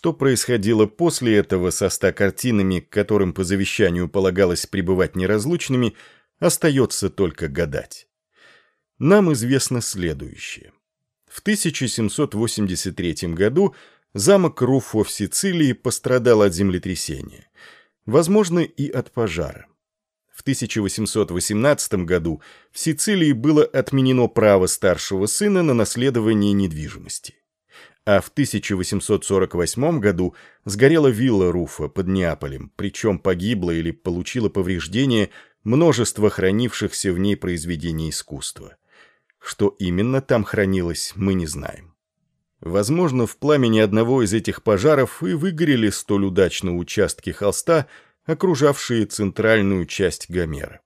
Что происходило после этого со ста картинами, которым по завещанию полагалось пребывать неразлучными, остается только гадать. Нам известно следующее. В 1783 году замок Руфо в Сицилии пострадал от землетрясения. Возможно, и от пожара. В 1818 году в Сицилии было отменено право старшего сына на наследование недвижимости. А в 1848 году сгорела вилла Руфа под Неаполем, причем погибло или получило повреждение множество хранившихся в ней произведений искусства. Что именно там хранилось, мы не знаем. Возможно, в пламени одного из этих пожаров и выгорели столь удачно участки холста – окружавшие центральную часть Гомера.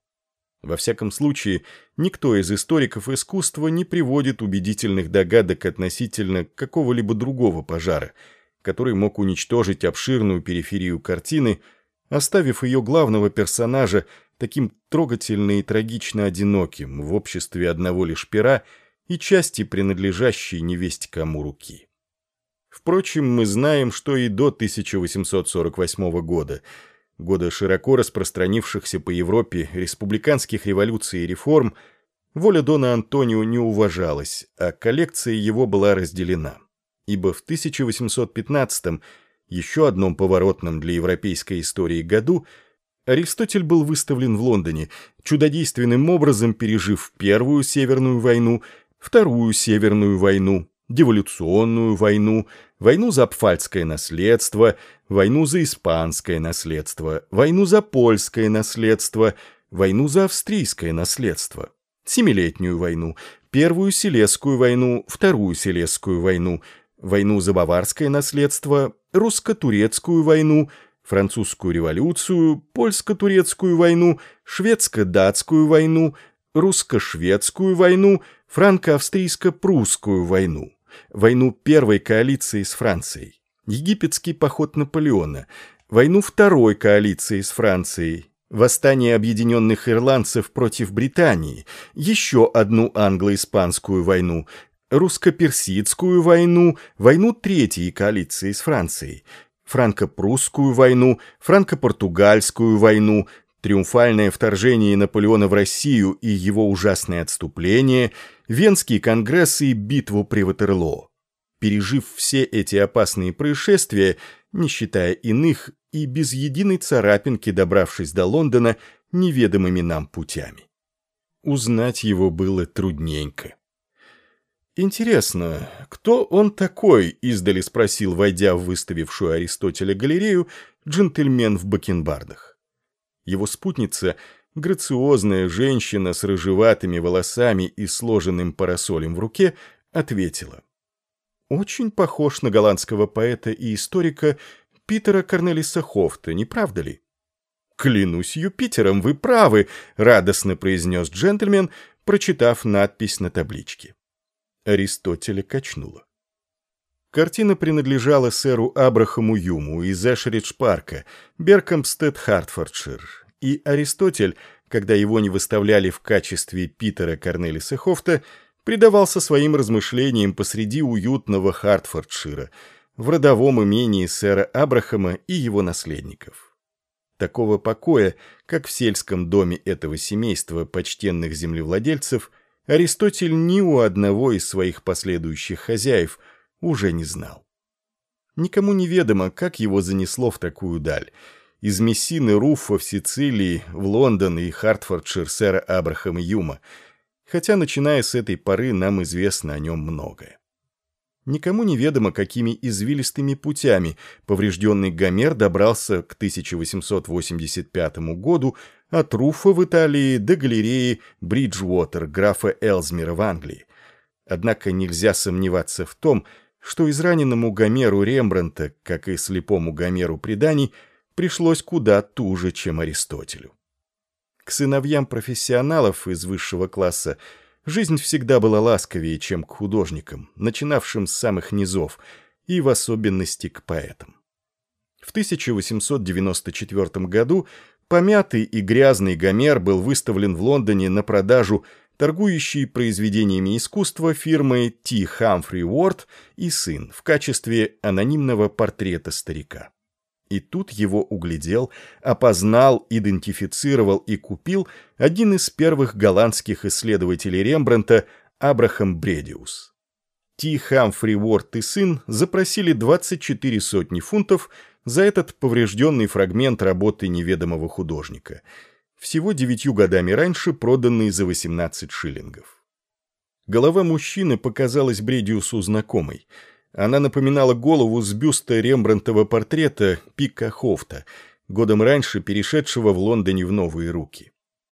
Во всяком случае, никто из историков искусства не приводит убедительных догадок относительно какого-либо другого пожара, который мог уничтожить обширную периферию картины, оставив ее главного персонажа таким трогательно и трагично одиноким в обществе одного лишь пера и части, принадлежащей невесть кому руки. Впрочем, мы знаем, что и до 1848 года – года широко распространившихся по Европе республиканских революций и реформ, воля Дона Антонио не уважалась, а коллекция его была разделена. Ибо в 1815 еще одном поворотном для европейской истории году, Аристотель был выставлен в Лондоне, чудодейственным образом пережив Первую Северную войну, Вторую Северную войну, деволюционную войну, войну за пфальцкое наследство, войну за испанское наследство, войну за польское наследство, войну за австрийское наследство, Семилетнюю войну, Первую Силезскую войну, Вторую Силезскую войну, войну за баварское наследство, русско-турецкую войну, французскую революцию, польско-турецкую войну, шведско-датскую войну, русско-шведскую войну, франко-австрийско-прусскую войну, войну первой коалиции с Францией, египетский поход Наполеона, войну второй коалиции с Францией, восстание объединенных ирландцев против Британии, еще одну англо-испанскую войну, русско-персидскую войну, войну третьей коалиции с Францией, франко-прусскую войну, франко-португальскую войну, триумфальное вторжение Наполеона в Россию и его ужасное отступление, Венский конгресс и битву при Ватерлоо. Пережив все эти опасные происшествия, не считая иных, и без единой царапинки добравшись до Лондона неведомыми нам путями. Узнать его было трудненько. «Интересно, кто он такой?» — издали спросил, войдя в выставившую Аристотеля галерею, джентльмен в бакенбардах. Его спутница, грациозная женщина с рыжеватыми волосами и сложенным парасолем в руке, ответила. «Очень похож на голландского поэта и историка Питера Корнелиса Хофта, не правда ли?» «Клянусь Юпитером, вы правы!» — радостно произнес джентльмен, прочитав надпись на табличке. Аристотеля качнуло. Картина принадлежала сэру Абрахаму Юму из Эшридж-парка, Беркомстед, Хартфордшир, и Аристотель, когда его не выставляли в качестве Питера Корнелиса Хофта, предавался своим размышлениям посреди уютного Хартфордшира, в родовом имении сэра Абрахама и его наследников. Такого покоя, как в сельском доме этого семейства почтенных землевладельцев, Аристотель ни у одного из своих последующих хозяев – уже не знал. Никому не ведомо, как его занесло в такую даль. Из Мессины Руффа в Сицилии, в Лондон и Хартфордшир сэра Абрахама Юма, хотя, начиная с этой поры, нам известно о нем многое. Никому не ведомо, какими извилистыми путями поврежденный Гомер добрался к 1885 году от Руфа в Италии до галереи Бриджуотер графа Элзмера в Англии. Однако нельзя сомневаться в том, что израненному Гомеру Рембранта, как и слепому Гомеру преданий, пришлось куда туже, чем Аристотелю. К сыновьям профессионалов из высшего класса жизнь всегда была ласковее, чем к художникам, начинавшим с самых низов, и в особенности к поэтам. В 1894 году помятый и грязный Гомер был выставлен в Лондоне на продажу торгующий произведениями искусства фирмы Т. Хамфри Уорд и сын в качестве анонимного портрета старика. И тут его углядел, опознал, идентифицировал и купил один из первых голландских исследователей Рембрандта Абрахам Бредиус. Ти Хамфри Уорд и сын запросили 24 сотни фунтов за этот поврежденный фрагмент работы неведомого художника, всего девятью годами раньше проданный за 18 шиллингов. Голова мужчины показалась Бредиусу знакомой. Она напоминала голову с бюста Рембрандтова портрета Пика Хофта, годом раньше перешедшего в Лондоне в новые руки.